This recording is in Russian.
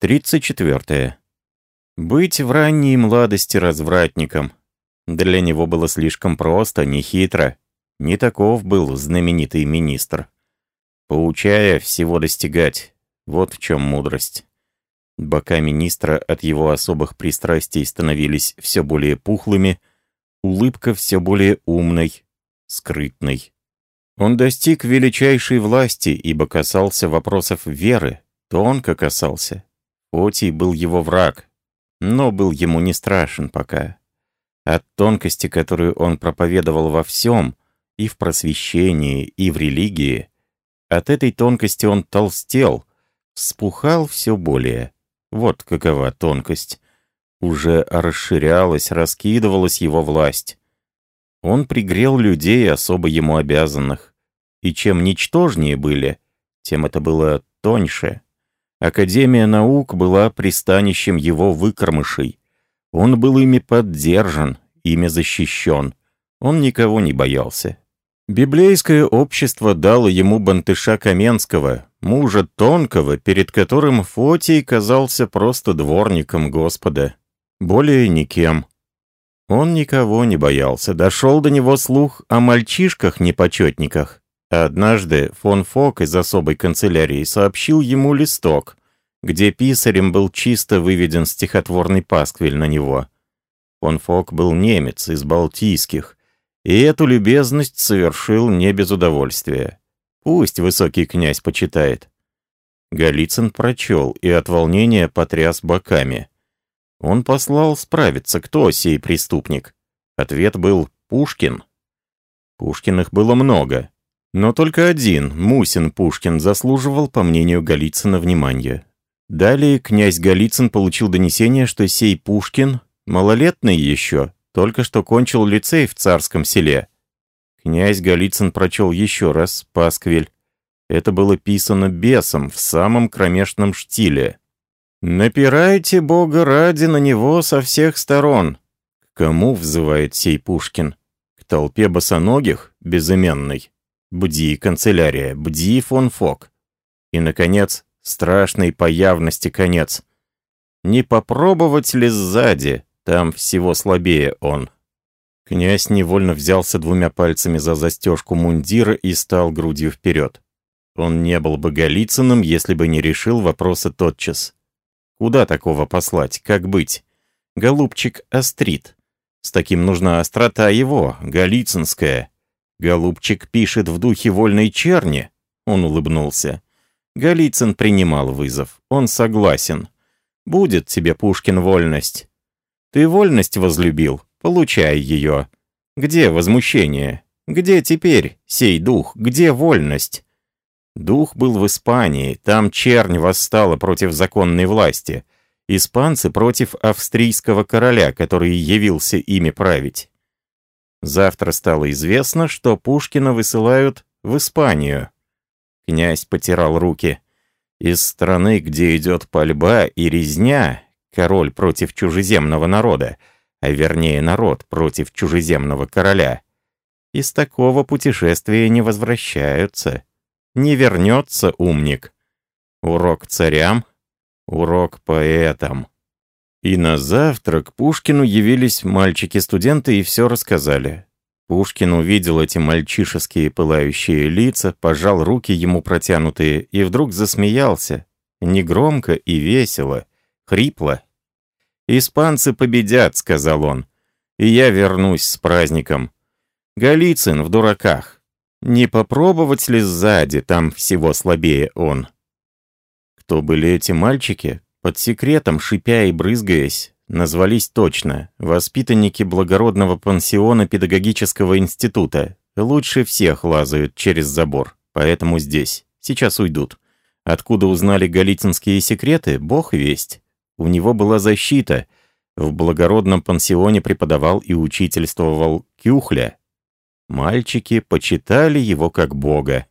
34. Быть в ранней младости развратником. Для него было слишком просто, нехитро. Не таков был знаменитый министр. Поучая, всего достигать. Вот в чем мудрость. Бока министра от его особых пристрастий становились все более пухлыми, улыбка все более умной, скрытной. Он достиг величайшей власти, ибо касался вопросов веры, тонко касался. Отий был его враг, но был ему не страшен пока. От тонкости, которую он проповедовал во всем, и в просвещении, и в религии, от этой тонкости он толстел, вспухал все более. Вот какова тонкость. Уже расширялась, раскидывалась его власть. Он пригрел людей, особо ему обязанных. И чем ничтожнее были, тем это было тоньше. Академия наук была пристанищем его выкормышей. Он был ими поддержан, ими защищен. Он никого не боялся. Библейское общество дало ему Бантыша Каменского, мужа тонкого, перед которым Фотий казался просто дворником Господа. Более никем. Он никого не боялся. Дошел до него слух о мальчишках-непочетниках. Однажды фон Фок из особой канцелярии сообщил ему листок, где писарем был чисто выведен стихотворный пасквиль на него. Фон Фок был немец из Балтийских, и эту любезность совершил не без удовольствия. Пусть высокий князь почитает. Голицын прочел и от волнения потряс боками. Он послал справиться, кто сей преступник. Ответ был «Пушкин». Пушкиных было много, но только один, Мусин Пушкин, заслуживал, по мнению Голицына, внимания. Далее князь Голицын получил донесение, что сей Пушкин, малолетный еще, только что кончил лицей в царском селе. Князь Голицын прочел еще раз «Пасквиль». Это было писано бесом в самом кромешном штиле. «Напирайте Бога ради на него со всех сторон». К кому взывает сей Пушкин? К толпе босоногих, безыменной. Бди, канцелярия, бди, фон Фок. И, наконец, страшный по явности конец. Не попробовать ли сзади, там всего слабее он. Князь невольно взялся двумя пальцами за застежку мундира и стал грудью вперед. Он не был бы Голицыным, если бы не решил вопроса тотчас. Куда такого послать? Как быть? Голубчик острит. С таким нужна острота его, голицынская. Голубчик пишет в духе вольной черни. Он улыбнулся. Голицын принимал вызов. Он согласен. Будет тебе, Пушкин, вольность. Ты вольность возлюбил? Получай ее. Где возмущение? Где теперь сей дух? Где вольность? Дух был в Испании, там чернь восстала против законной власти. Испанцы против австрийского короля, который явился ими править. Завтра стало известно, что Пушкина высылают в Испанию. Князь потирал руки. Из страны, где идет пальба и резня, король против чужеземного народа, а вернее народ против чужеземного короля, из такого путешествия не возвращаются. Не вернется умник. Урок царям, урок поэтам. И на завтра к Пушкину явились мальчики-студенты и все рассказали. Пушкин увидел эти мальчишеские пылающие лица, пожал руки ему протянутые и вдруг засмеялся. Негромко и весело, хрипло. «Испанцы победят», — сказал он, — «и я вернусь с праздником. Голицын в дураках. Не попробовать ли сзади, там всего слабее он? Кто были эти мальчики? Под секретом, шипя и брызгаясь, назвались точно. Воспитанники благородного пансиона педагогического института. Лучше всех лазают через забор, поэтому здесь. Сейчас уйдут. Откуда узнали галицинские секреты, бог весть. У него была защита. В благородном пансионе преподавал и учительствовал Кюхля, Мальчики почитали его как бога.